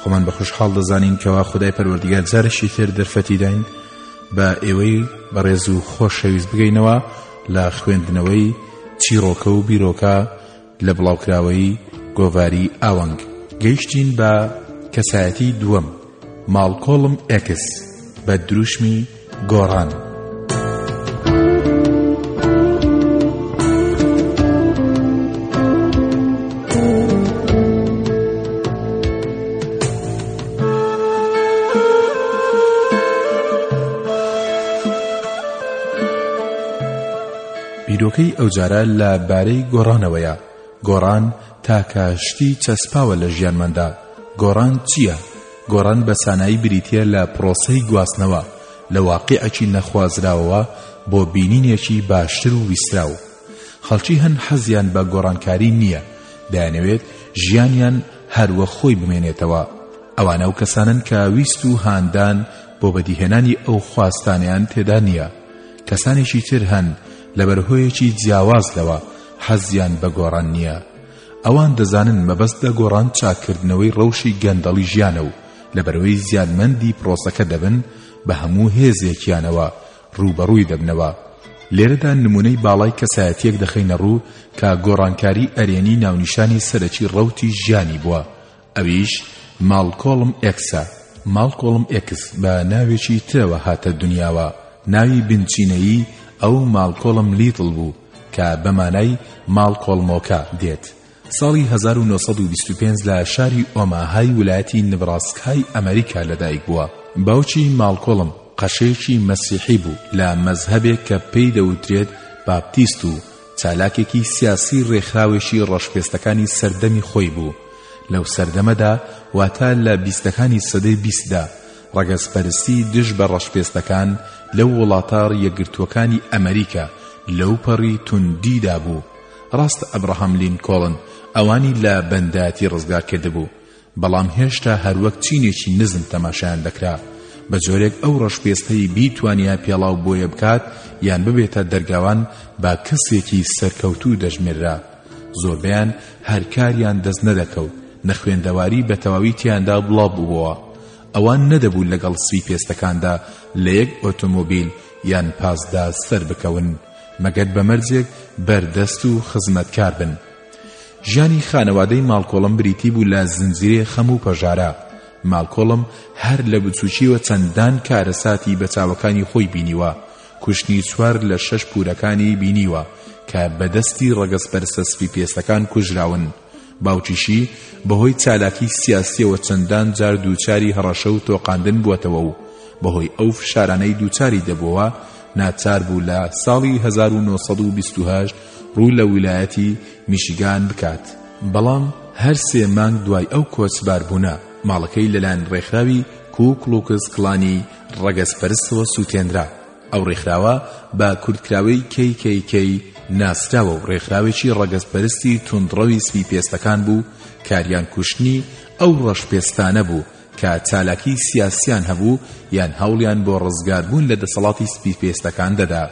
خۆمان بە خوشحاڵ دەزانین کەوا خدای پەروەردگار جارشی تر دەرفەتی داین بە ئێوەی بەڕێز و خۆشەویست بگەینەوە لە خوێندنەوەی چیڕۆکە و بیرۆکە لە بڵاوکراوەی گۆڤاری ئاوەنگ گەیشتین بە کەسایەتی دووەم ماڵکۆڵم ئەکس بە دروشمی گۆڕان. بیرۆکەی ئەوجارە لە بارەی گۆڕانەوەیە گۆڕان تاکە شتی چەسپاوە لە ژیانماندا گۆڕان چییە؟ گۆڕان بە سانایی بریتییە لە پرۆسەی گواستنەوە لە واقیعێکی نەخوازراوەوە بۆ بینینێکی باشتر و ویستراو. خەڵکی هەند حەزیان بە گۆڕانکاری نییە، دەیانەوێت ژیانیان هەر وەک خۆی بمێنێتەوە. ئەوانە ئەو کەسانەن کە ویست و هاندان بۆ بەدیهێنانی ئەو خواستانەیان تێدا نییە. کەسانێکی تر هەن لەبەر هۆیەکی جیاواز لەوە، حەزیان بە گۆڕان نییە. ئەوان دەزانن مەبەست لە گۆڕان چاککردنەوەی ڕەوشی گەندەڵی ژیانە و لەبەرئەوەی زیانمەندی پرۆسەکە دەبن بە هەموو هێزێکیانەوە ڕووبەڕووی دەبنەوە لێرەدا نمونەی باڵای کەسایەتیەک دەخەینە ڕوو کە گۆڕانکاری ئەرێنی ناونیشانی سەرەکی ڕەوتی ژیانی بووە ئەویش ماڵکۆڵم ئێکسە، Malcolm X، بە ناوێکی ترەوە هاتە دونیاوە، ناوی بنچینەیی ئەو ماڵکۆڵم لیتڵ بوو کە بە مانای ماڵکۆڵمۆکە دێت، ساڵی هەزار و نۆ سەد و بیست و پێنج لە شاری ئۆماهای ویلایەتی نبڕاسکای ئەمەریکا لەدایک بووە، باوکی ماڵکۆڵم قەشەیەکی مەسیحی بوو لە مەزهەبێک کە پێی دەوترێت باپتیست و، چالاکێکی سیاسی ڕێکخراوێکی ڕەشپێستەکانی سەردەمی خۆی بوو لەو سەردەمەدا واتە لە بیستەکانی سەدەی بیستدا ڕەگەزپەرستی دژ بە ڕەشپێستەکان لەو وڵاتە ڕیەکگرتووەکانی ئەمەریکا لەو پەڕی توندیدا بوو ڕاستە ئەبراهام لینکۆڵن ئەوانی لە بەندایەتی ڕزگار کردبوو بەڵام هێشتا هەروەک چینێکی نزم تەماشایان دەکرا بە جۆرێک ئەو ڕەشپێستەی بیتوانیا پێڵاو بۆیە بکات یان ببێتە دەرگاوان با کەسێکی سەرکەوتوو دەژمێررا زۆربیان هەرکاریان دەست نەدەکەوت نەخوێندەواری بە تەواوی تیاندا بڵاو بووەوە ئەوان نەدەبوو لەگەڵ سپی پێستەکاندا لە یەک ئۆتۆمۆبیل یان پاسدا سەر بکەون مەگەر بە مەرجێک بەردەست و خزمەتکار بن ژیانی خانەوادەی ماڵکۆڵم بریتی بوو لە زنجیرەی خەم و پەژارە ماڵکۆڵم هەر لە بچووکیوە چەندان کارەساتی بە چاوەکانی خۆی بینیوە کوشتنی چوار لە شەش پورەکانی بینیوە کە بەدەستی ڕەگەزپەرسە سپی پێستەکان کوژراون باوکیشی بەهۆی چالاکی سیاسیەوە چەندان جار دووچاری هەڕەشە و تۆقاندن بووەتەوە و بەهۆی ئەو فشارانەی دووچاری دەبووەوە ناچار بوو لە ساڵی 1920 ڕوو لە ویلایەتی میشیگان بکات، بەڵام هەر سێ مانگ دوای ئەو کۆچباربوونە، ماڵەکەی لەلایەن ڕێکخراوی کو کڵوکس کڵانی ڕەگەزپەرستەوە سووتێنرا. ئەو ڕێکخراوە بە کورتکراوەی KKK ناسراوە و ڕێکخراوێکی ڕەگەزپەرستی توندڕەوی سپیپێستەکان بوو، کاریان کوشتنی ئەو ڕەشپێستانە بوو کە چالاکی سیاسییان هەبوو یان هەوڵیان بۆ ڕزگاربوون لە دەسەڵاتی سپیپێستەکان دەدا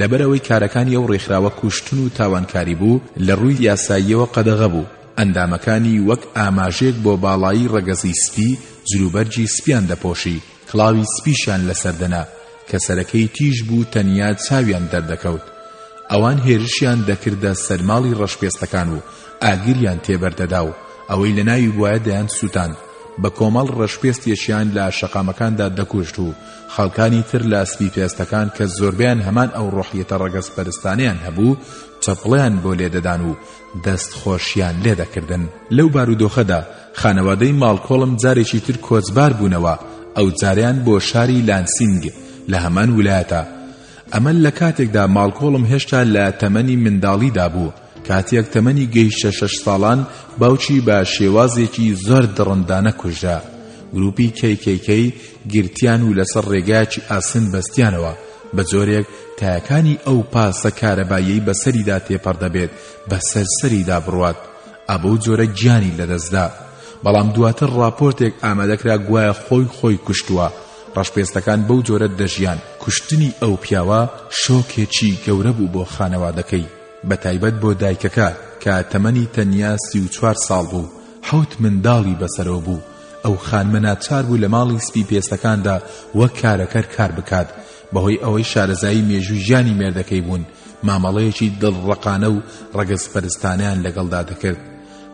لەبەرئەوەی کارەکانی ئەو ڕێکخراوە کوشتن و تاوانکاری بوو لە ڕووی یاساییەوە قەدەغە بوو، ئەندامەکانی وەک ئاماژەیەک بۆ باڵایی ڕەگەزی سپی جلوبەرگی سپیان دەپۆشی، کڵاوی سپیشیان لەسەر دەنا، کە سەرەکەی تیژ بوو تەنیا چاویان دەردەکەوت. ئەوان هێرشیان دەکردە سەر ماڵی ڕەشپێستەکان و ئاگریان تێ بەردەدا و ئەوەی لەناوی بوایە دەیانسوتاند، بەکۆمەڵ ڕەشپێستێکیان لە شەقامەکاندا دەکوشت و خەڵکانی تر لە سپی پێستەکان کە زۆربەیان هەمان ئەو ڕۆحیەتە ڕەگەزپەرستانەیان هەبوو چەپڵەیان بۆ لێدەدان و دەست خۆشیان لێدەکردن لەو بارودۆخەدا خانەوادەی ماڵکۆڵم جارێکی تر کۆچبار بوونەوە ئەو جاریان بۆ شاری لانسینگ لە هەمان ولایەتە ئەمە لە کاتێکدا ماڵکۆڵم هێشتا لە تەمەنی منداڵیدا بوو کاتێک تەمەنی گەیشتە شەش ساڵان باوکی بە شێوازێکی زۆر دڕندانە کوژرا گروپی KKK گرتیان و لەسەر ڕێگایەکی ئاسن بەستیانەوە بە جۆرێک تایەکانی ئەو پاسە کارەباییەی بەسەریدا تێپەڕ دەبێت بەسەر سەریدا بڕوات ئەبە و جۆرە گیانی لەدەستدا بەڵام دواتر ڕاپۆرتێک ئامادەکرا گوایە خۆی خۆی کوشتووە ڕەشپێستەکان بەو جۆرە دەژیان کوشتنی ئەو پیاوە شۆکێکی گەورە بوو بۆ خانەوادەکەی بە تایبەت بۆ دایکەکە کە تەمەنی تەنیا سی و چوار ساڵ بوو حەوت منداڵی بەسەرەوە بوو ئەو خانمە ناچار بوو لە ماڵی سپی پێستەکاندا وەک کارەکەر کار بکات بەهۆی ئەوەی شارەزایی مێژووی ژیانی مێردەکەی بوون مامەڵەیەکی دڵڕەقانە و ڕەگەزپەرستانەیان لەگەڵدا دەکرد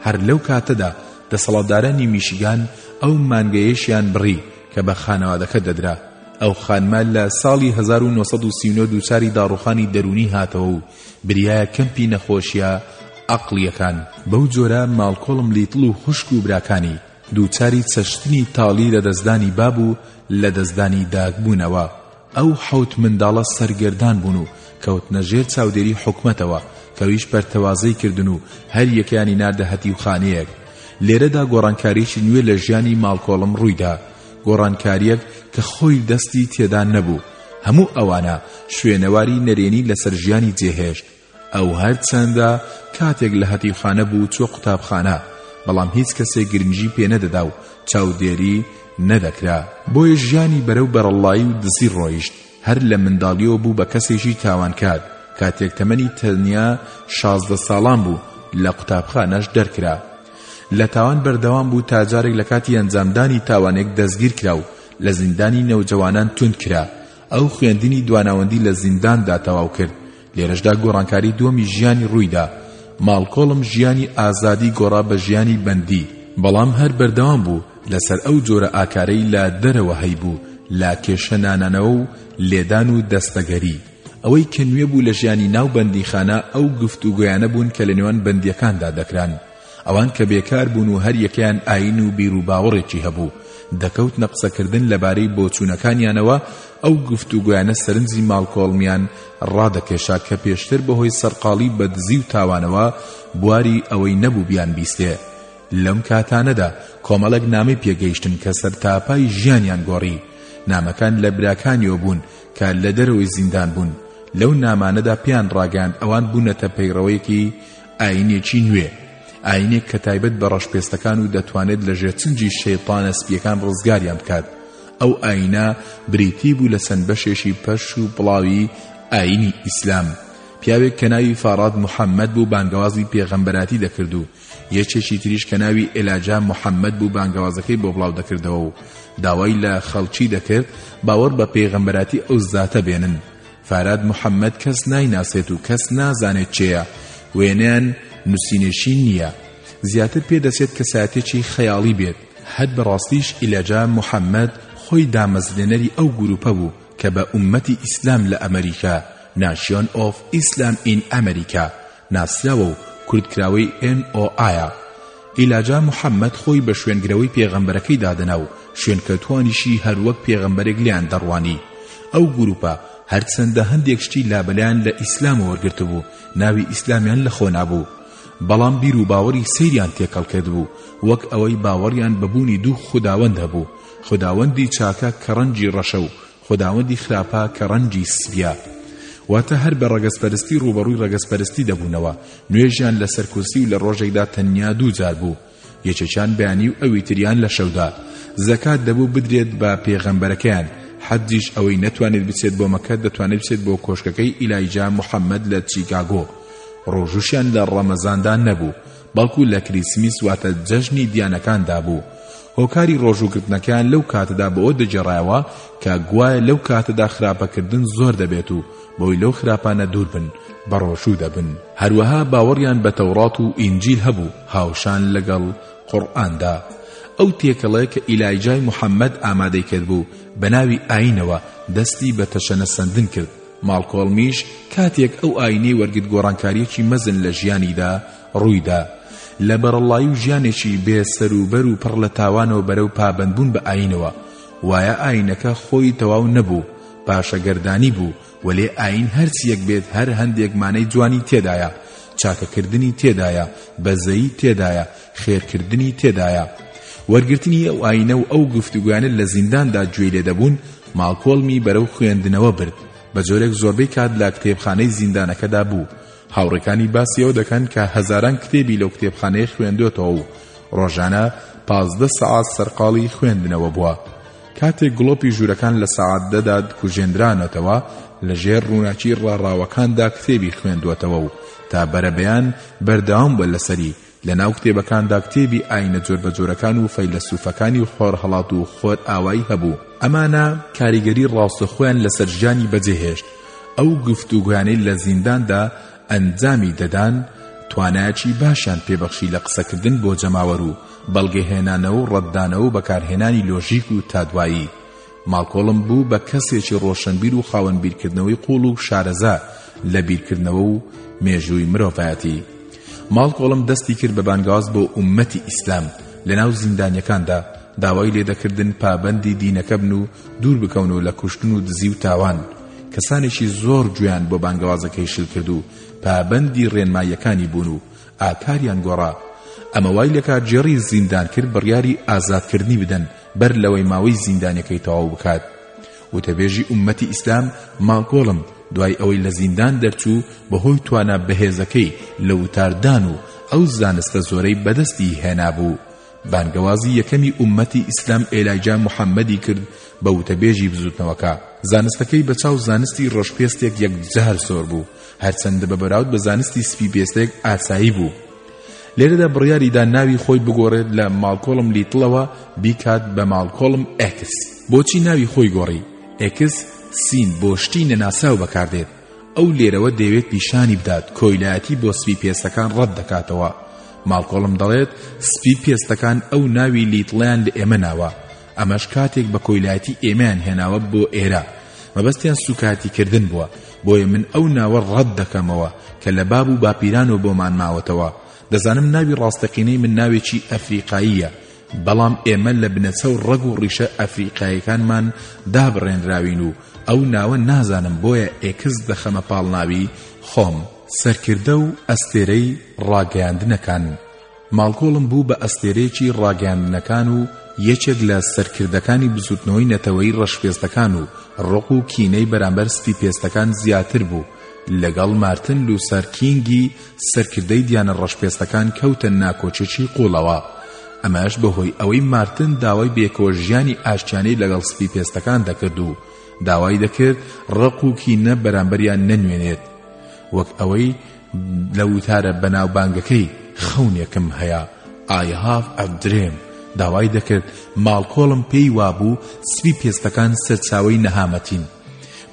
هەر لەو کاتەدا دەسەڵاتدارانی میشیگان ئەو مانگەیەشیان بڕی کە بە خانەوادەکە دەدرا ئەو خانمە لە ساڵی هەزار و نۆ سەد و سی و نۆ دووچاری داڕووخانی دەروونی هاتەوە و برایە کەمپی نەخۆشییە عەقڵییەکان، بەو جۆرە ماڵکۆڵم لیتڵ و خوشک و براکانی دووچاری چەشتنی تاڵی لەدەستدانی باب و لەدەستدانی داک بوونەوە، ئەو حەوت منداڵە سەرگەردان بوون و کەوتنە ژێر چاودێری حکومەتەوە، کەویش پەرتەوازەی کردن و هەر یەکەیانی ناردە هەتیوخانەیەک. لێرەدا گۆڕانکاریی نوێ لە ژیانی ماڵکۆڵم ڕوویدا، گۆڕانکاریەک کە خۆی و دەستی تێدا نەبوو، هەموو ئەوانە شوێنەواری نەرێنی لەسەر ژیانی جێهێشت، ئەو هەرچەندە کاتێک لە هەتیوخانە بوو چووە قوتابخانە، بەڵام هیچ کەسێک گرنگی پێنەدەدا و چاودێری نەدەکرا، بۆیە ژیانی بەرەو بەرەڵڵایی و دزی ڕۆیشت، هەر لە منداڵیەوە بوو بە کەسێکی تاوانکار، کاتێک تەمەنی تەنیا شازدە ساڵان بوو لە قوتابخانەش دەرکرا. لە تاوان بەردەوام بوو تا جارێک لە کاتی ئەنجامدانی تاوانێک دەستگیرکرا و لە زیندانی نەوجەوانان توندکرا. ئەو خوێندنی دواناوەندی لە زینداندا تەواوکرد. لێرەشدا گۆڕانکاری دووەمی ژیانی ڕوویدا ماڵکۆڵم ژیانی ئازادی گۆڕا بە ژیانی بەندی بەڵام هەر بەردەوام بوو لەسەر ئەو جۆرە ئاکارەی لە دەرەوە هەیبوو لە کێشە نانانەوە و لێدان و دەستەگەری ئەوەی کە نوێ بوو لە ژیانی ناو بەندیخانە ئەو گفتوگۆیانە بوون کە لە نێوان بەندیەکاندا دەکران ئەوان کە بێکار بوون و هەر یەکەیان ئایین و بیروباوەڕێکی هەبوو، دەکەوتنە قسەکردن لەبارەی بۆچوونەکانیانەوە، ئەو گفتوگۆیانە سەرنجی ماڵکۆڵمیان ڕادەکێشا کە پێشتر بەهۆی سەرقاڵی بە دزی و تاوانەوە بواری ئەوەی نەبوو بیانبیستێ. لەم کاتانەدا کۆمەڵێک نامەی پێگەیشتن کە سەرتاپای ژیانیان گۆڕی. نامەکان لە براکانیەوە بوون کە لە دەرەوەی زیندان بوون. لەو نامانەدا پێیان ڕاگەیاند ئەوان بوونەتە پەیڕەوێکی ئاینێکی نوێ، ئاینێک کە تایبەت بە ڕەشپێستەکان و دەتوانێت لە ژێرچنگی شەیتانە سپییەکان ڕزگاریان بکات، ئەو ئاینە بریتی بوو لە چەند بەشێکی پەش و پڵاوی ئاینی ئیسلام، پیاوێک کە ناوی فاراد محەمەد بوو بانگەوازی پێغەمبەراتی دەکرد و یەکێکی تریش کە ناوی ئێلاجا محەمەد بوو بانگەوازەکەی بۆ بڵاو دەکردەوە و داوای لە خەڵکی دەکرد باوەڕ بە پێغەمبەراتی ئەو زاتە بێنن، فاراد محمد کەس نایناسێت و کەس نازانێت چێە وێنەیان نوسینێشی نییە زیاتر پێ دەسێت کەساتێکی خەیاڵی بێت هەر بەڕاستیش ئیلەجا محەممەد خۆی دامەزرێنەری ئەو گروپە بوو کە بە ئومەتی ئیسلام لە ئەمریکا ناشیۆن ئۆف ئیسلام ئین ئەمریکا ناسراوە و کورتکراوەی ئێن ئۆ ئایە، ئیلاجا محەمەد خۆی بە شوێنگرەوەی پێغەمبەرەکەی دادەنا و شوێنکەوتووانیشی هەروەک پێغەمبەرێک لێیان دەڕوانی، ئەو گرووپە هەرچەندە هەندێک شتی لابەلایان لە ئیسلام وەرگرتبوو ناوی ئیسلامیان لە خۆ نابوو بەڵام بیر و باوەڕی سەیریان تێکەڵ کردبوو وەک ئەوەی باوەڕیان بە بوونی دوو خوداوەند هەبوو خوداوەندی چاکە کە ڕەنگی ڕەشە و خوداوەندی خراپە کە ڕەنجی سپیە واتە هەر بە ڕەگەزپەرستی ڕوبەڕووی ڕەگەزپەرستی دەبوونەوە نوێژیان لەسەر کورسی و لە ڕۆژێکدا تەنیا دوو جار بوو یەکێکیان بەیانی و ئەوی تریان لە شەودا زەکات دەبوو بدرێت بە پێغەمبەرەکەیان حەجیش ئەوەی نەتوانێت بچێت بۆ مەکە دەتوانێت بچێت بۆ کۆشکەکەی ئیلایجا محەممەد لە چیکاگۆ ڕۆژوشیان لە ڕەمەزاندا نەبوو بەڵکو لە کریسمیس واتە جەژنی دیانەکاندا بوو هۆکاری ڕۆژوو گرتنەکەیان لەو کاتەدا بەوە دەگێڕایەوە کە گوایە لەو کاتەدا خراپەکردن زۆر دەبێت و بەوەی لەو خراپانە دوور بن بە ڕۆژوو دەبن هەروەها باوەڕیان بە تەوڕات و ئینجیل هەبوو هاوشان لەگەڵ قورئاندا ئەو تێکەڵەیە کە ئیلایجای محەممەد ئامادەی کرد بوو بە ناوی ئاینەوە دەستی بە تەشەنە سەندن کرد ماڵکۆڵمیش کاتێک ئەو ئاینەی وەرگرت گۆڕانکاریەکی مەزن لە ژیانیدا ڕوویدا لە بەڕەڵڵایی و ژیانێکی بێ سەر و بەر و پڕ لە تاوانەوە بەرەو پابەندبوون بە ئاینەوە وایە ئاینەکە خۆی تەواو نەبوو پاشەگەردانی بوو وەلێ ئاین هەرچیەک بێت هەر هەندێک مانای جوانی تێدایە چاکەکردنی تێدایە بەزەیی تێدایە خێرکردنی تێدایە. وەرگرتنی ئەو ئایینە و ئەو گفتوگۆیانە لە زینداندا گوێی لێ دەبوون، ماڵکۆڵمی بەرەو خوێندنەوە برد، بە جۆرێک زۆربەی کات لە کتێبخانەی زیندانەکەدا بوو. هاوڕێکانی باسی ئەوە دەکەن کە هەزاران کتێبی لەو کتێبخانەیە خوێندۆتەوە و ڕۆژانە پازدە سەعات سەرقاڵی خوێندنەوە بووە. کاتێک گڵۆپی ژوورەکان لە سەعات دەدا کوژێندرانەتەوە، لەژێر ڕووناکی ڕاڕاوەکاندا کتێبی خوێندووەتەوە و تا بەرەبەیان بەردەوام بووە لەسەری، لە ناو کتێبەکاندا کتێبی ئایینە جۆربەجۆرەکان و فەیلەسوفەکانی خۆرهەڵات و خۆرئاوایی هەبوو، ئەمانە کاریگەری ڕاستەخۆیان لەسەر ژیانی بەجێهێشت، ئەو گفتوگۆیانەی لە زینداندا ئەنجامی دەدان توانایەکی باشیان پێ بەخشی لە قسەکردن بۆ جەماوەر و بەڵگەهێنانەوە و ڕەتدانەوە و بەکارهێنانی لۆژیک و تا دوایی ماڵکۆڵم بوو بە کەسێکی ڕۆشەنبیر و خاوەن بیرکردنەوەی قووڵ و شارەزا لە بیرکردنەوە و مێژووی مرۆڤایەتی. ماڵکۆڵم دەستی کرد بە بانگەواز بۆ ئوممەتی ئیسلام لەناو زیندانییەکاندا، داوای لێ دەکردن پابەندی دینەکە بن و دوور بکەونەوە لە کوشتن و دزی و تاوان، کەسانێکی زۆر گوێیان بۆ بانگەوازەکەی شل کرد و پابەندی ڕێنماییەکانی بوون و ئاکاریان گۆڕا، ئەمە وای لە کارگێڕی زیندان کرد بڕیاری ئازادکردنی بدەن، بەر لەوەی ماوەی زیندانەکەی تەواو بکات وتەبێژی ئوممەتی ئیسلام ماکۆڵم دوای ئەوەی لە زیندان دەرچوو بەهۆی توانا بەهێزەکەی لە وتاردان و ئەو زانستە زۆرەی بەدەستی هێنابوو بانگەوازی یەکەمی ئومەتی ئیسلام ئێلایجا محەممەدی کرد بە وتەبێژی بزوتنەوەکە زانستەکەی بەچاو زانستی ڕەشپێستێک یەکجار زۆر بوو هەرچەندە بە بەراود بە زانستی سپی پێستێک ئاسایی بوو لێرەدا بڕیاری دا ناوی خۆی بگۆڕێت لە ماڵکۆڵم لیتڵەوە بیکات بە ماڵکۆڵم ئێکس. بۆچی ناوی خۆی گۆڕی؟ ئێکس سین بۆ شتی نەناسراو بەکاردێت. ئەو لێرەوە دەیەوێت پیشانی بدات کۆیلایەتی بۆ سپی پێستەکان ڕەت دەکاتەوە. ماڵکۆڵم دەڵێت سپی پێستەکان ئەو ناوی لیتڵیان لە ئێمە ناوە. ئەمەش کاتێک بە کۆیلایەتی ئێمەیان هێناوە بۆ ئێرە مەبەستیان سوکایەتی کردن بووە بۆیە من ئەو ناوە ڕەت دەکەمەوە کە لە باب و باپیرانەوە بۆمان ماوەتەوە دەزانم ناوی ڕاستەقینەی من ناوێکی ئەفریقاییە بەڵام ئێمە لە بنەچە و ڕەگ و ڕیشە ئەفریقایەکانمان دابڕێنراوین و ئەو ناوە نازانم بۆیە ئێکس دەخەمە پاڵناوی خۆم سەرکردە و ئەستێرەی ڕاگەیاندنەکان ماڵکۆڵن بوو بە ئەستێرەیەکی ڕاگەیاندنەکان و یەکێک لە سەرکردەکانی بزووتنەوەی نەتەوەیی ڕەشپێستەکان و ڕق و کینەی بەرامبەر سپیپێستەکان زیاتر بوو، لەگەڵ مارتن لوسەر کینگی سەرکردەی دیانە ڕەشپێستەکان کەوتە ناکۆکێکی قووڵەوە، ئەمەش بەهۆی ئەوەی مارتن داوای بەیەکەوە ژیانی ئاشتیانەی لەگەڵ سپیپێستەکان دەکرد و داوای دەکرد ڕق و کینە بەرامبەریان نەنوێنێت وەک ئەوەی لە وتارە بەناوبانگەکەی خەونێکم هەیە I have a dream داوای دەکرد ماڵکۆڵم پێی وابوو سپی پێستەکان سەرچاوەی نەهامەتین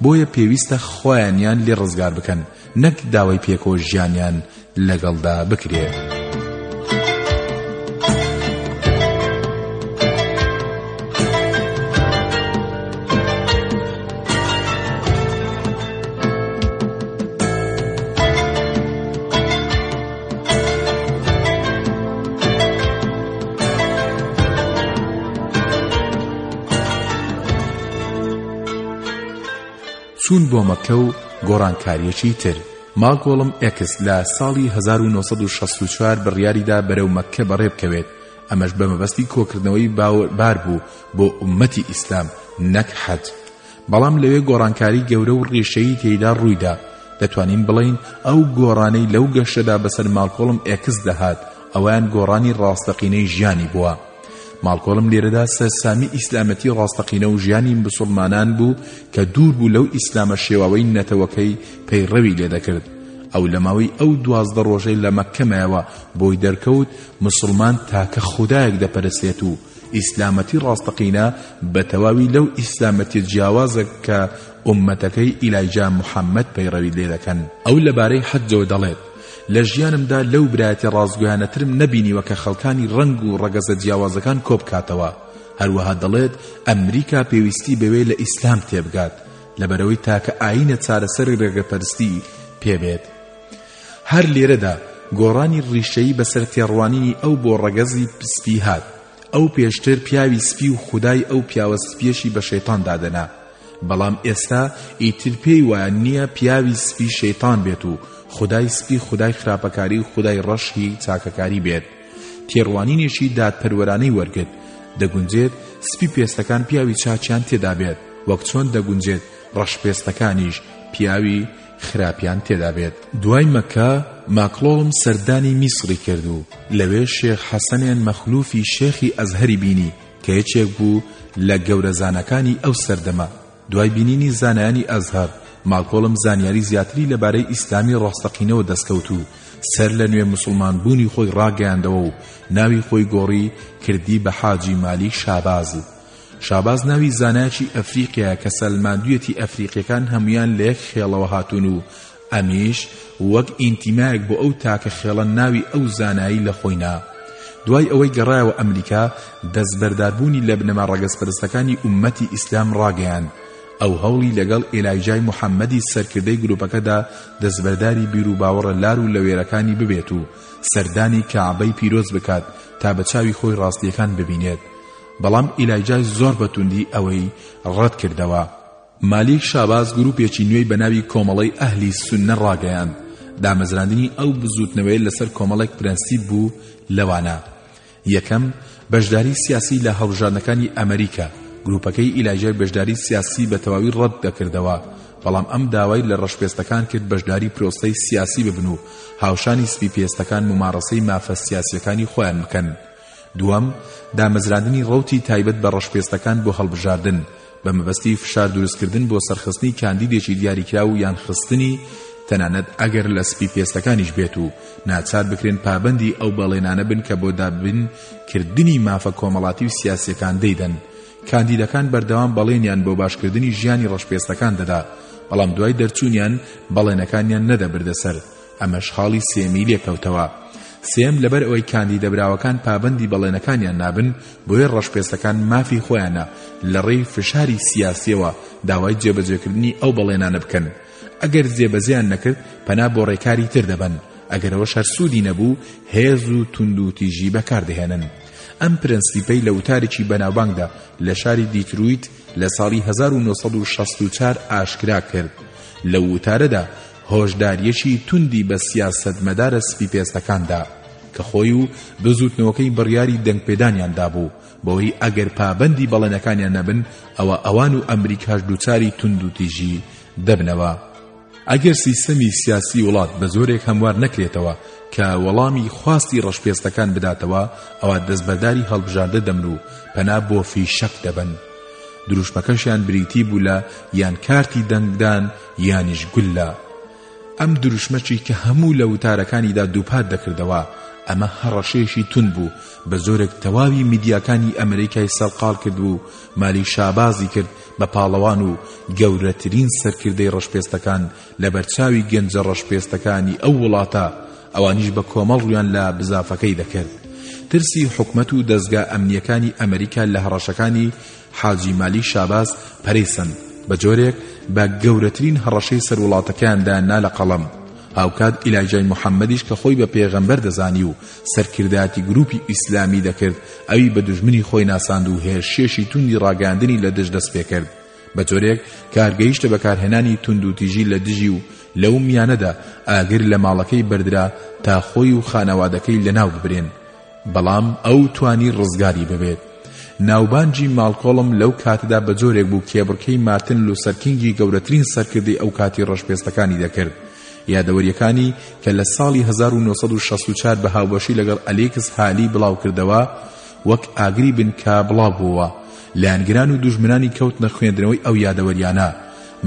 بۆیە پێویستە خۆیانیان لێ ڕزگار بکەن نەک داوای پێکۆ ژیانیان لەگەڵدا بکرێت. چوون بۆ مەکە و گۆڕانکاریەکی تر ماگۆڵم ئێکس لە ساڵی 1964 بڕیاریدا بەرەو مەککە بەڕێ بکەوێت ئەمەش بە مەبەستی کۆکردنەوەی بار بوو بۆ ئومەتی ئیسلام نەک حەج بەڵام لەوێ گۆڕانکاری گەورە و ڕیشەیی تێیدا ڕوویدا دەتوانین بڵین ئەو گۆڕانەی لەو گەشتەدا بەسەر ماڵکۆڵم ئێکس دەهات ئەویان گۆڕانی ڕاستەقینەی ژیانی بووە ماڵکۆڵم لێرەدا سەرسامی ئیسلامەتی ڕاستەقینە و ژیانی مسلمانان بوو کە دوور بوو لەو ئیسلامە شێواوەی نەتەوەکەی پەیڕەوی لێ دەکرد ئەو لە ماوەی ئەو دوازدە ڕۆژەی لە مەکەمایەوە بۆی دەرکەوت مسوڵمان تاکە خودایەک دەپەرستێت و ئیسلامەتی ڕاستەقینە بە تەواوی لەو ئیسلامەتیە جیاوازە کە ئوممەتەکەی ئیلایجا محەممەد پەیڕەوی لێ دەکەن ئەو لەبارەی حەجەوە دەڵێت لە ژیانمدا لەو برایەتە ڕاستگۆیانەترم نەبینیوە کە خەڵکانی ڕەنگ و ڕەگەزە جیاوازەکان کۆبکاتەوە هەروەها دەڵێت ئەمریکا پێویستی بەوێ لە ئیسلام تێبگات لەبەرەوەی تاکە ئاینە چارەسەری ڕێگەپەرستی پێبێت هەر لێرەدا گۆڕانی ڕیشەیی بەسەر تێڕوانینی ئەو بۆ ڕەگەزی سپی هات، ئەو پێشتر پیاوی سپی و خودای ئەو پیاوە سپیەشی بە شەیتان دادەنا، بەڵام ئێستا ئیتر پێی وا نیە پیاوی سپی شەیتان بێت و خودای سپی خودای خراپەکاری و خودای ڕەش هی چاکەکاری بێت، تێڕوانینێکی دادپەروەرانەی وەرگرت، دەگونجێت سپی پێستەکان پیاوی چاکیان تێدابێت، وەک چۆن دەگونجێت ڕەشپێستەکانیش پیاوی خراپیان تێدا بێت. دوای مەککە ماکڵۆڵم سەردانی میسڕی کرد و لەوێ شێخ حەسەنێن مەخلوفی شێخی ئەزهەری بینی کە یەکێک بوو لە گەورە زاناکانی ئەو سەردەمە، دوای بینینی زانایانی ئەزهەر ماکۆڵم زانیاری زیاتری لەبارەی ئیسلامی ڕاستەقینەوە دەستکەوت و سەر لە نوێ موسڵمان بوونی خۆی ڕاگەیاندەوە و ناوی خۆی گۆڕی کردی بە حاجی مالیک شاباز و شاباز ناوی زانایەکی ئەفریقیایە کە سەلماندویەتی ئەفریقیەکان هەموان لە یەک خێڵەوە هاتوون و ئەمیش وەک ئینتیمایەک بۆ ئەو تاکە خێڵە ناوی ئەو زانایی لە خۆی نا دوای ئەوەی گەڕایەوە ئەمریکا دەستبەرداربوونی لە بنەما ڕەگەزپەرستەکانی ئومەتی ئیسلام ڕاگەیاند ئەو هەوڵی لەگەڵ ئێلایجای محەممەدی سەرکردەی گروپەکەدا دەستبەرداری بیر و باوەڕە لار و لەوێرەکانی ببێت و سەردانی کەعبەی پیرۆز بکات تا بە چاوی خۆی ڕاستیەکان ببینێت بەڵام ئیلایجای زۆر بە توندی ئەوەی ڕەتکردەوە. مالیک شاباز گروپێکی نوێی بە ناوی کۆمەڵەی ئەهلی سوننە ڕاگەیاند، دامەزراندنی ئەو بزوتنەوەیە لەسەر کۆمەڵێک پرەنسیپ بوو لەوانە، یەکەم، بەشداری سیاسی لە هەڵبژاردنەکانی ئەمریکا، گروپەکەی ئیلایجای بەشداری سیاسی بە تەواوی ڕەت دەکردەوە، بەڵام ئەم داوای لە ڕەشپێستەکان کرد بەشداری پرۆسەی سیاسی ببن و هاوشانی سپی پێستەکان موماڕەسەی مافە سیاسیەکانی خۆیان بکەن. دووەم، دامەزراندنی ڕەوتی تایبەت بە ڕەشپێستەکان بۆ هەڵبژاردن، بە مەبەستی فشار دروستکردن بۆ سەرخستنی کاندیدێکی دیاریکراو یان خستنی، تەنانەت ئەگەر لە سپیپێستەکانیش بێت و ناچار بکرێن پابەندی ئەو بەڵێنانە بن کە بۆ دابین کردنی مافە کۆمەڵاتی و سیاسییەکان دەیدەن. کاندیدەکان بەردەوام بەڵێنیان بۆ باشکردنی ژیانی ڕەشپێستەکان دەدا، بەڵام دوای دەرچوونیان بەڵێنەکانیان نەدەبردە سەر، ئەمەش خاڵی سێمی لێکەوتەوە. سێیەم، لەبەر ئەوەی کاندیدە براوەکان پابەندی بەڵێنەکانیان نابن، بۆیە ڕەشپێستەکان مافی خۆیانە لە ڕێی فشاری سیاسییەوە داوای جێبەجێکردنی ئەو بەڵێنانە بکەن. ئەگەر جێبەجێیان نەکرد، پەنا بۆ ڕێکاری تر دەبەن. ئەگەر ئەوەش هەر سوودی نەبوو، هێز و توندوتیژی بەکاردەهێنن. ئەم پرەنسیپەی لە وتارێکی بەناوبانگدا لە شاری دیترویت لە ساڵی هەزار و نۆ سەد و شەست و چوار ئاشکرا کرد. لەو وتارەدا هۆشدارییەکی توندی بە سیاسەتمەدارە سپیپێستەکان دا کە خۆی و بزووتنەوەکەی بڕیاری دەنگپێدانیان دابوو بەوەی ئەگەر پابەندی بەڵێنەکانیان نەبن ئەوا ئەوان و ئەمریکاش دووچاری توندوتیژی دەبنەوە. ئەگەر سیستەمی سیاسی وڵات بە جۆرێک هەموار نەکرێتەوە کە وەڵامی خواستی ڕەشپێستەکان بداتەوە ئەوا دەستبەرداری هەڵبژاردە دەبن و پەنا بۆ فیشەک دەبەن دروشمەکەشیان بریتی بوو لە یان کارتی دەنگدان یانیش گول لە ئەم دروشمەچی کە هەموو لە وتارەکانیدا دووپات دەکردەوە ئەمە هەڕەشەیەکی تون بوو بە زۆرێک تەواوی میدیاکانی ئەمریکای سەرقاڵ کرد و مالی شابازی کرد بە پاڵەوان و گەورەترین سەرکردەی ڕەشپێستەکان لە بەرچاوی گەنجە ڕەشپێستەکانی ئەو وڵاتە ئەوانیش بە کۆمەڵ ڕویان لە بزافەکەی دەکرد ترسی حکومەت و دەزگا ئەمنیەکانی ئەمریکا لە هەڕەشەکانی حاجی مالی شاباز پەرەی سەند بە جۆرێک بە گەورەترین هەڕەشەی سەر وڵاتەکەیاندا نا لە قەڵەم، هاوکات ئیلایجای محەمەدیش کە خۆی بە پێغەمبەر دەزانی و سەرکردایەتی گرووپی ئیسلامی دەکرد ئەوی بە دوژمنی خۆی ناساند و هێرشێشی توندی ڕاگەیاندنی لە دژ دەست پێکرد بە جۆرێک کار گەیشتە بەکارهێنانی توندوتیژی لە دژی و لەو میانەدا ئاگر لە ماڵەکەی بەردرا تا خۆی و خانەوادەکەی لەناو ببرێن بەڵام ئەو توانی ڕزگاری ببێت. ناوبانجی ماڵکۆڵم لەو کاتەدا بە جۆرێک بوو کێبڕکێی مارتن لوسەر کینگی گەورەترین سەرکردەی ئەو کاتی ڕەشپێستەکانی دەکرد. یادەوەریەکانی کە لە ساڵی 1964 بە هاوبەشی لەگەڵ ئەلیکس هالی بڵاوکردەوە وەک ئاگری بنکە بڵاوبووەوە لایەنگران و دوژمنانی کەوتنە خوێندنەوەی ئەو یادەوەریانە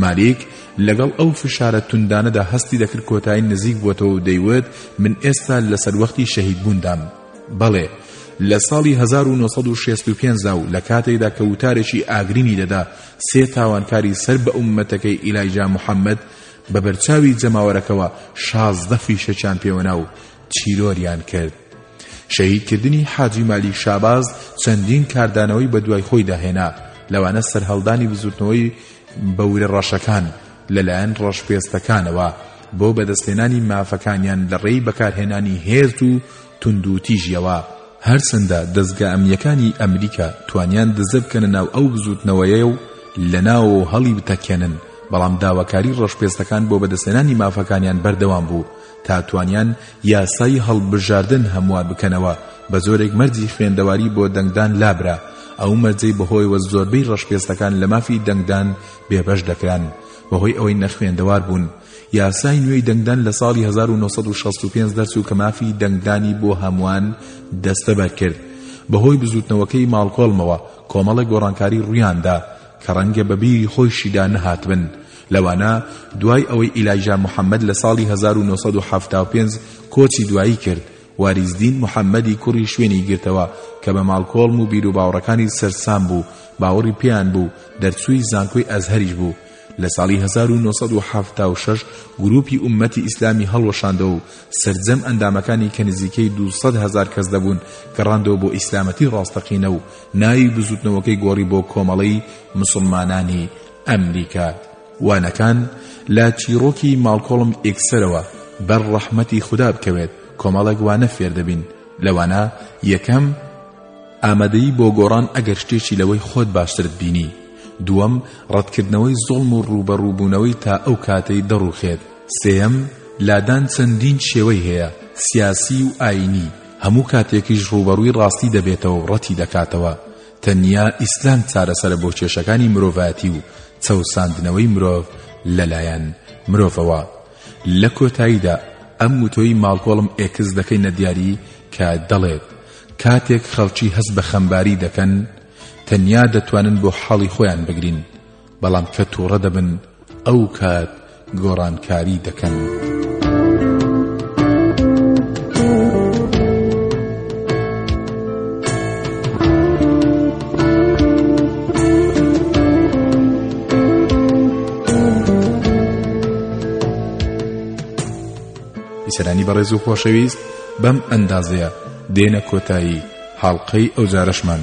مالیک لەگەڵ ئەو فشارە توندانەدا هەستی دەکرد کۆتایی نزیک بووەتەوە و دەیوت، من ئێستا لە سەروەختی شەهیدبووندام. بەڵێ، لە ساڵی هەزار و نۆ سەد و شەست و پێنج دا و لە کاتێکدا کە وتارێکی ئاگرینی دەدا، سێ تاوانکاری سەر بە ئوممەتەکەی ئیلایجا محەمەد بە بەرچاوی جەماوەرەکەوە شازدە فیشەکیان پێوەنا و تیرۆریان کرد. شەهیدکردنی حاجی مالیک شاباز چەندین کاردانەوەی بەدوای خۆیدا هێنا، لەوانە سەرهەڵدانی بزووتنەوەی بەورە ڕەشەکان لەلایەن ڕەشپێستەکانەوە بۆ بەدەستهێنانی مافەکانیان لە ڕێی بەکارهێنانی هێز و توندوتیژیەوە، هەرچەندە دەزگا ئەمنیەکانی ئەمریکا توانیان دزە بکەنە ناو ئەو بزوتنەوەیە و لەناوەوە هەڵی بتەکێنن، بەڵام داواکاری ڕەشپێستەکان بۆ بەدەستهێنانی مافەکانیان بەردەوام بوو، تا توانیان یاسای هەڵبژاردن هەموار بکەنەوە، بە جۆرێک مەرجی خوێندەواری بۆ دەنگدان لابرا، ئەو مەرجەی بەهۆیەوە زۆربەی ڕەشپێستەکان لە مافی دەنگدان بێبەش دەکران بەهۆی ئەوەی نەخوێندەوار بوون، یاسای نوێی دەنگدان لە ساڵی هەزار و نۆ سەد و شەست و پێنج دەرچوو کە مافی دەنگدانی بۆ هەمووان دەستەبەر کرد، بەهۆی بزووتنەوەکەی ماڵکۆڵمەوە کۆمەڵێک گۆڕانکاری ڕوویاندا کە ڕەنگە بە بیری خۆیشیدا نەهاتبن، لەوانە دوای ئەوەی ئیلایجا محەمەد لە ساڵی هەزار و نۆ سەد و حەفتا و پێنج کۆچی دوایی کرد، واریزدین محەمەدی کوڕی شوێنی گرتەوە کە بە ماڵکۆڵم و بیروباوەڕەکانی سەرسام بوو، باوەڕی پێیان بوو، دەرچووی زانکۆی ئەزهەریش بوو. لە ساڵی هەزار و نۆ سەد و حەفتا و شەش گرووپی ئوممەتی ئیسلامی هەڵوەشاندەوە و سەرجەم ئەندامەکانی کە نزیکەی دوو سەد هەزار کەس دەبوون گەڕاندەوە بۆ ئیسلامەتی ڕاستەقینە و ناوی بزووتنەوەکەی گۆڕی بۆ کۆمەڵەی مسوڵمانانی ئەمریکا وانەکان لە چیڕۆکی ماڵکۆڵم ئیکسەرەوە بەر ڕەحمەتی خودا بکەوێت کۆمەڵێک وانە فێر دەبین لەوانە یەکەم ئامادەیی بۆ گۆڕان ئەگەر شتێکی لەوەی خۆت باشترت بینی دووەم ڕەتکردنەوەی زۆڵم و ڕووبەڕووبوونەوەی تا ئەو کاتەی دەڕوخێت سێەم لادان چەندین شێوەی هەیە سیاسی و ئاینی هەموو کاتێکیش ڕووبەڕووی ڕاستی دەبێتەوە و ڕەتی دەکاتەوە تەنیا ئیسلام چارەسەرە بۆ کێشەکانی مرۆڤایەتی و چەوساندنەوەی مرۆڤ لەلایەن مرۆڤەوە لە کۆتاییدا ئەم وتۆی ماڵکۆڵم ئێکس دەکەینە دیاری کە دەڵێت کاتێک خەڵکی هەست بە خەمباری دەکەن تەنیا دەتوانن بۆ حاڵی خۆیان بگرین بەڵام کە توڕە دەبن ئەو کات گۆڕانکاری دەکەن. بیسەرانی بەڕێز و خۆشەویست بەم ئەندازەیە دێنە کۆتایی حاڵقەی ئەو جارەشمان